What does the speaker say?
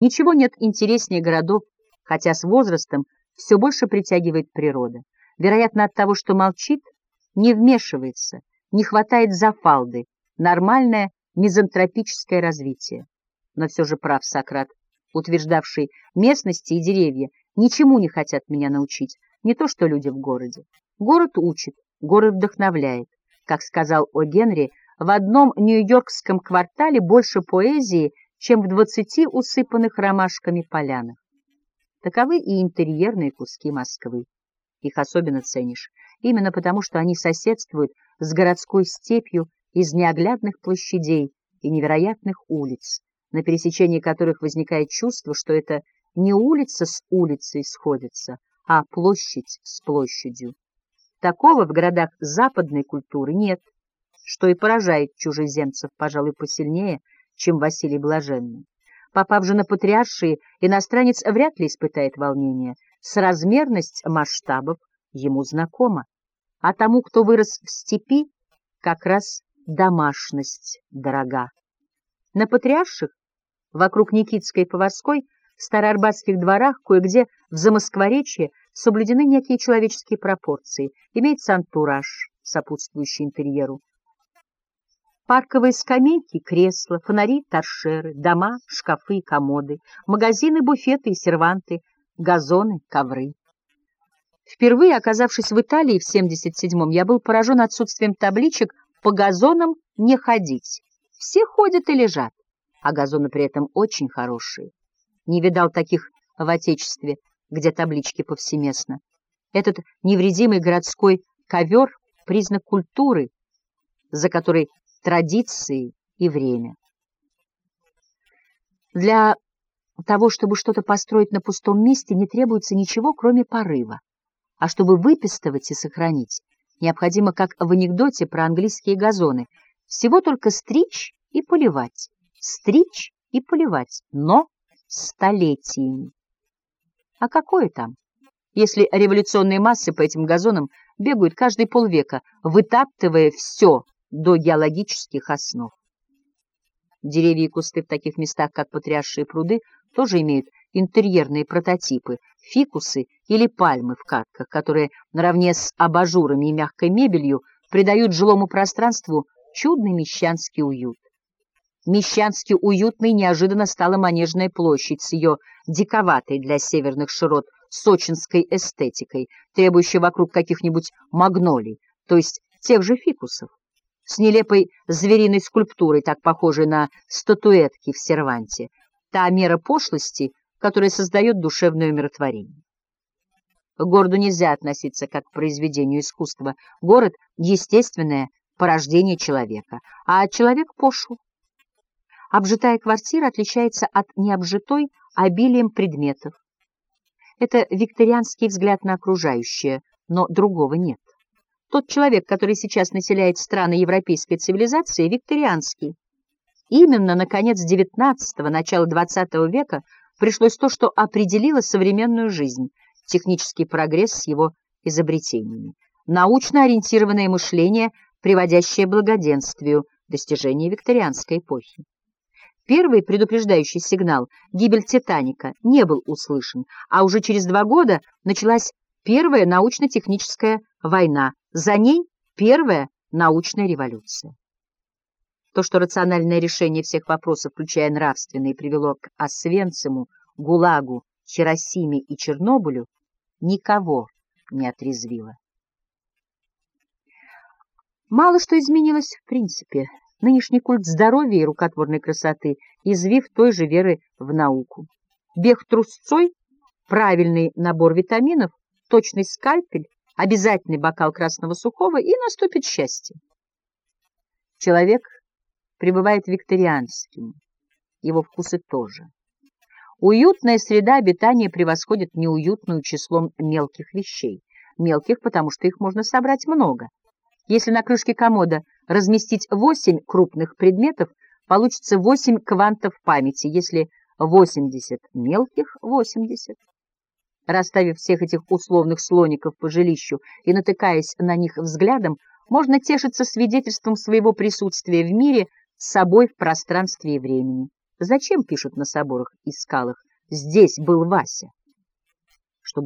Ничего нет интереснее городов, хотя с возрастом все больше притягивает природа. Вероятно, от того, что молчит, не вмешивается, не хватает за фалды, нормальное мизантропическое развитие. Но все же прав Сократ, утверждавший местности и деревья ничему не хотят меня научить, не то что люди в городе. Город учит, город вдохновляет. Как сказал О. Генри, в одном нью-йоркском квартале больше поэзии, чем в двадцати усыпанных ромашками полянах. Таковы и интерьерные куски Москвы. Их особенно ценишь, именно потому, что они соседствуют с городской степью из неоглядных площадей и невероятных улиц, на пересечении которых возникает чувство, что это не улица с улицей сходится, а площадь с площадью. Такого в городах западной культуры нет, что и поражает чужеземцев, пожалуй, посильнее, чем Василий Блаженный. Попав же на патриаршие, иностранец вряд ли испытает волнение. Соразмерность масштабов ему знакома. А тому, кто вырос в степи, как раз домашность дорога. На патриарших, вокруг Никитской и Поварской, в староарбатских дворах, кое-где в Замоскворечье соблюдены некие человеческие пропорции, имеется антураж, сопутствующий интерьеру. Парковые скамейки, кресла, фонари, торшеры, дома, шкафы, комоды, магазины, буфеты и серванты, газоны, ковры. Впервые оказавшись в Италии в 77-м, я был поражен отсутствием табличек «по газонам не ходить». Все ходят и лежат, а газоны при этом очень хорошие. Не видал таких в Отечестве, где таблички повсеместно. Этот невредимый городской ковер — признак культуры, за которой традиции и время. Для того, чтобы что-то построить на пустом месте, не требуется ничего, кроме порыва. А чтобы выпистывать и сохранить, необходимо, как в анекдоте про английские газоны, всего только стричь и поливать, стричь и поливать, но столетиями. А какое там, если революционные массы по этим газонам бегают каждые полвека, вытаптывая все до геологических основ. Деревья и кусты в таких местах, как потрясшие пруды, тоже имеют интерьерные прототипы, фикусы или пальмы в катках, которые наравне с абажурами и мягкой мебелью придают жилому пространству чудный мещанский уют. Мещански уютной неожиданно стала Манежная площадь с ее диковатой для северных широт сочинской эстетикой, требующей вокруг каких-нибудь магнолий, то есть тех же фикусов с нелепой звериной скульптурой, так похожей на статуэтки в серванте, та мера пошлости, которая создает душевное умиротворение. К городу нельзя относиться как к произведению искусства. Город — естественное порождение человека, а человек — пошел. Обжитая квартира отличается от необжитой обилием предметов. Это викторианский взгляд на окружающее, но другого нет. Тот человек, который сейчас населяет страны европейской цивилизации, викторианский. Именно на конец XIX – начало XX века пришлось то, что определило современную жизнь, технический прогресс с его изобретениями, научно ориентированное мышление, приводящее к благоденствию, достижение викторианской эпохи. Первый предупреждающий сигнал, гибель «Титаника», не был услышан, а уже через два года началась первая научно-техническая война, за ней первая научная революция. То, что рациональное решение всех вопросов, включая нравственные, привело к Освенциму, ГУЛАГу, Хиросиме и Чернобылю, никого не отрезвило. Мало что изменилось в принципе. Нынешний культ здоровья и рукотворной красоты извив той же веры в науку. Бег трусцой, правильный набор витаминов, точный скальпель, обязательный бокал красного сухого, и наступит счастье. Человек пребывает викторианским, его вкусы тоже. Уютная среда обитания превосходит неуютную числом мелких вещей. Мелких, потому что их можно собрать много. Если на крышке комода разместить 8 крупных предметов, получится 8 квантов памяти, если 80 мелких — 80. Расставив всех этих условных слоников по жилищу и натыкаясь на них взглядом, можно тешиться свидетельством своего присутствия в мире с собой в пространстве и времени. Зачем пишут на соборах и скалах «Здесь был Вася»?